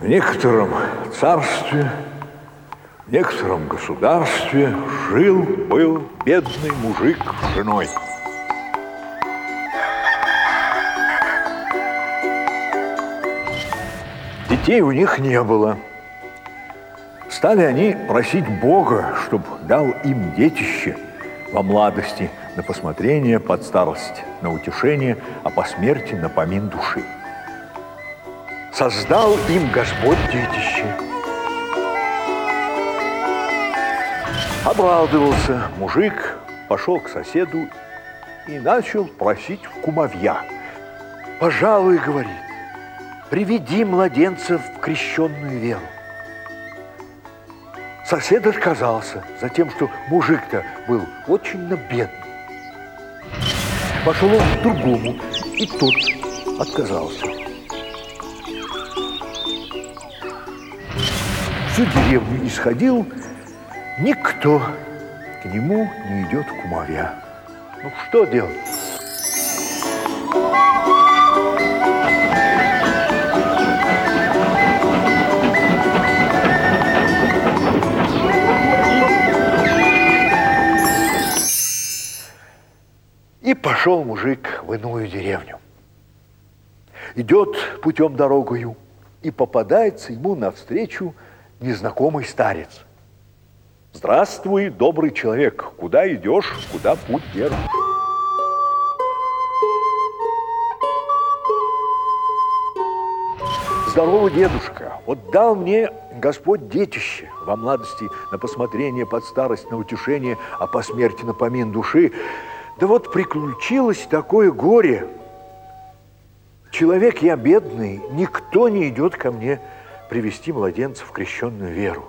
В некотором царстве, в некотором государстве жил-был бедный мужик с женой. Детей у них не было. Стали они просить Бога, чтобы дал им детище во младости на посмотрение под старость, на утешение, а по смерти на помин души. Создал им Господь детище. Обрадовался мужик, пошел к соседу и начал просить в кумовья. «Пожалуй, — говорит, — приведи младенца в крещенную веру». Сосед отказался за тем, что мужик-то был очень бедный. Пошел он к другому, и тот отказался. Всю деревню исходил, никто к нему не идет кумовья. Ну, что делать? И пошел мужик в иную деревню. Идет путем дорогою, и попадается ему навстречу незнакомый старец. Здравствуй, добрый человек, куда идешь, куда путь держишь? Здорово, дедушка, вот дал мне Господь детище во младости на посмотрение под старость, на утешение, а по смерти на помин души. Да вот приключилось такое горе. Человек я бедный, никто не идет ко мне привести младенца в крещенную веру.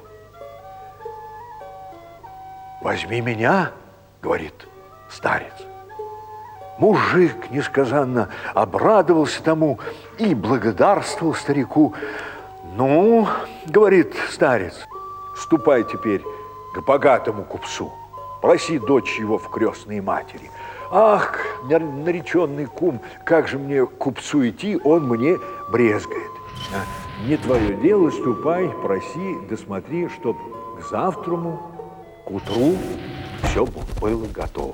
«Возьми меня», — говорит старец. Мужик несказанно обрадовался тому и благодарствовал старику. «Ну, — говорит старец, — ступай теперь к богатому купцу, проси дочь его в крестные матери. Ах, нареченный кум, как же мне купцу идти, он мне брезгает. Не твое дело, ступай, проси, досмотри, чтоб к завтраму, к утру все было готово.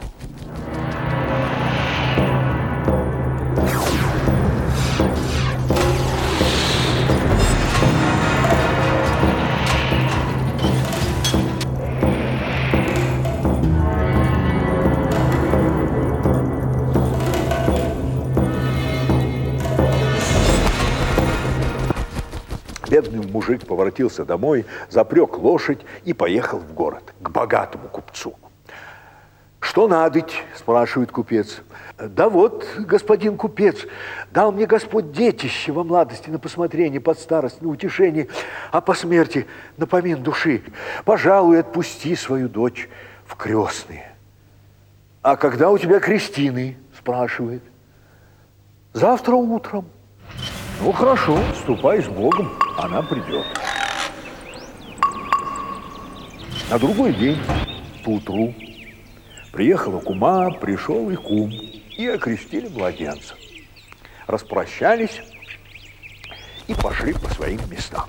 Бедный мужик поворотился домой, запрек лошадь и поехал в город к богатому купцу. «Что надоть?» – спрашивает купец. «Да вот, господин купец, дал мне Господь детище во младости на посмотрение, под старость, на утешение, а по смерти на помин души. Пожалуй, отпусти свою дочь в крестные». «А когда у тебя крестины?» – спрашивает. «Завтра утром». Ну, хорошо, ступай с Богом, она придет. На другой день, поутру, приехала кума, пришел и кум, и окрестили младенца. Распрощались и пошли по своим местам.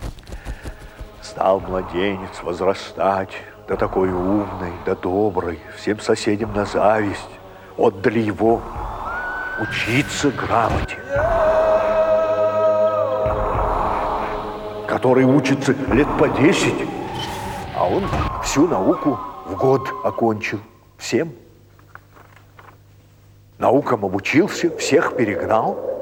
Стал младенец возрастать, да такой умный, да добрый, всем соседям на зависть. Отдали его учиться грамоте. Который учится лет по 10, а он всю науку в год окончил. Всем. Наукам обучился, всех перегнал –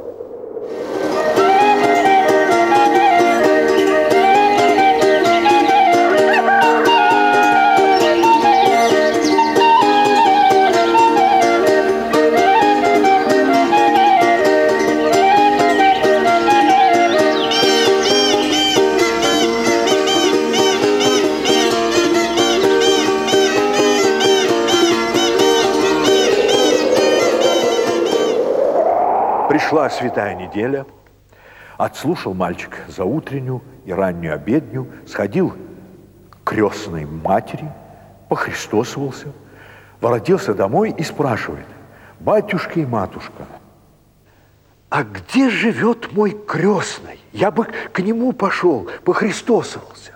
Пришла святая неделя, отслушал мальчик за утреннюю и раннюю обедню, сходил к крестной матери, похристосовался, воротился домой и спрашивает, батюшка и матушка, а где живет мой крестный? Я бы к нему пошел, похристосовался.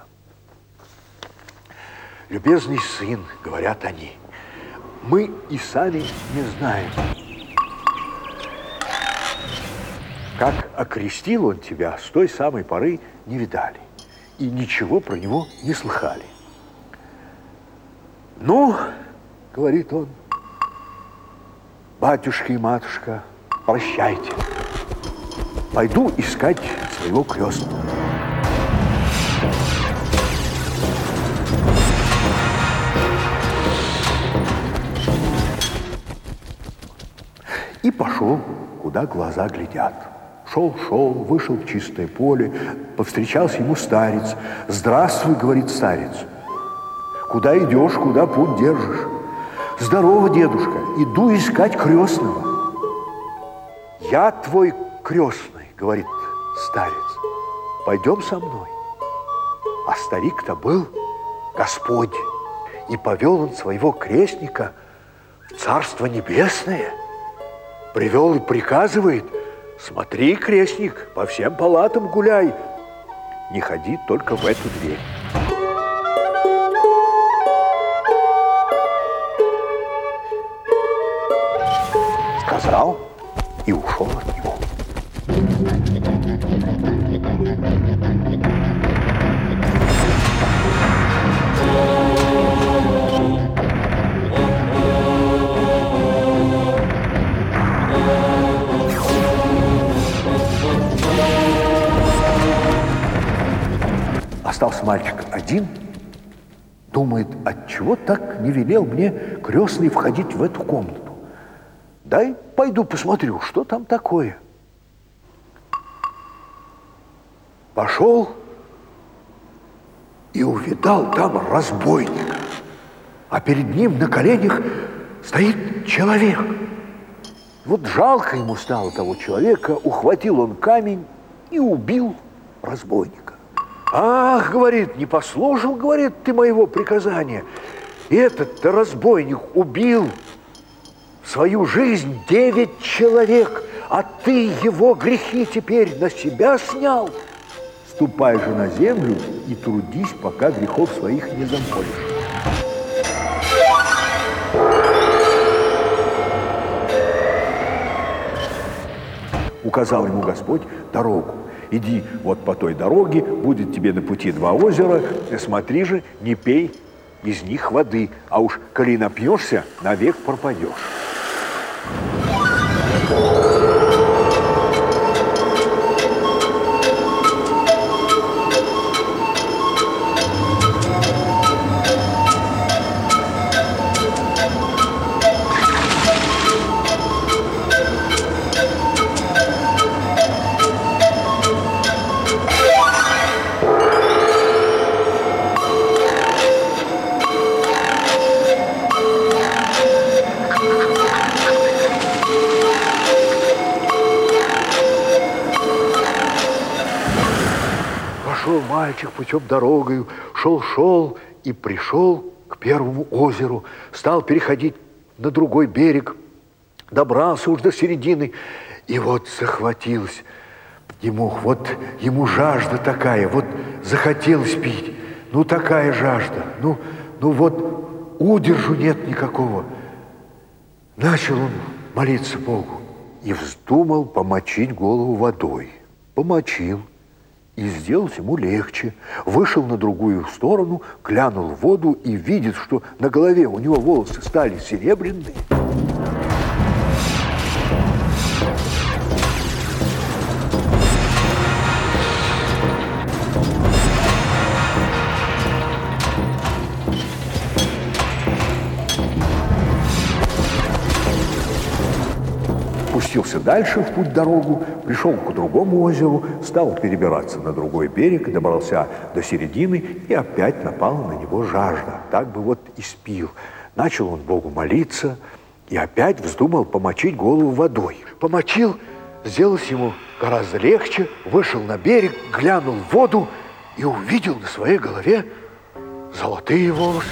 Любезный сын, говорят они, мы и сами не знаем, как окрестил он тебя, с той самой поры не видали и ничего про него не слыхали. Ну, говорит он, батюшка и матушка, прощайте. Пойду искать своего крестного. И пошел, куда глаза глядят. Шел, шел, вышел в чистое поле, повстречался ему старец. «Здравствуй», — говорит старец. «Куда идешь, куда путь держишь?» «Здорово, дедушка, иду искать крестного». «Я твой крестный», — говорит старец. «Пойдем со мной». А старик-то был Господь, и повел он своего крестника в Царство Небесное. Привел и приказывает, смотри, крестник, по всем палатам гуляй, не ходи только в эту дверь. Сказал и ушел от него. Остался мальчик один, думает, от чего так не велел мне крестный входить в эту комнату. Дай пойду посмотрю, что там такое. Пошел и увидал там разбойника, а перед ним на коленях стоит человек. Вот жалко ему стало того человека, ухватил он камень и убил разбойника. Ах, говорит, не послушал, говорит, ты моего приказания. Этот-то разбойник убил свою жизнь девять человек, а ты его грехи теперь на себя снял. Ступай же на землю и трудись, пока грехов своих не замолишь. Указал ему Господь дорогу. Иди вот по той дороге, будет тебе на пути два озера, смотри же, не пей из них воды, а уж коли напьешься, навек пропадешь. Мальчик путем дорогою, шел-шел и пришел к первому озеру, стал переходить на другой берег, добрался уж до середины, и вот захватилось ему, вот ему жажда такая, вот захотелось пить, ну такая жажда, ну, ну вот удержу нет никакого. Начал он молиться Богу и вздумал помочить голову водой. Помочил, и сделалось ему легче. Вышел на другую сторону, глянул в воду и видит, что на голове у него волосы стали серебряные. Пустился дальше в путь-дорогу, пришел к другому озеру, стал перебираться на другой берег, добрался до середины, и опять напала на него жажда. Так бы вот и спил. Начал он Богу молиться, и опять вздумал помочить голову водой. Помочил, сделалось ему гораздо легче, вышел на берег, глянул в воду и увидел на своей голове золотые волосы.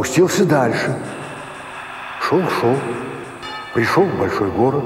Пустился дальше. Шел, шел. Пришел в большой город.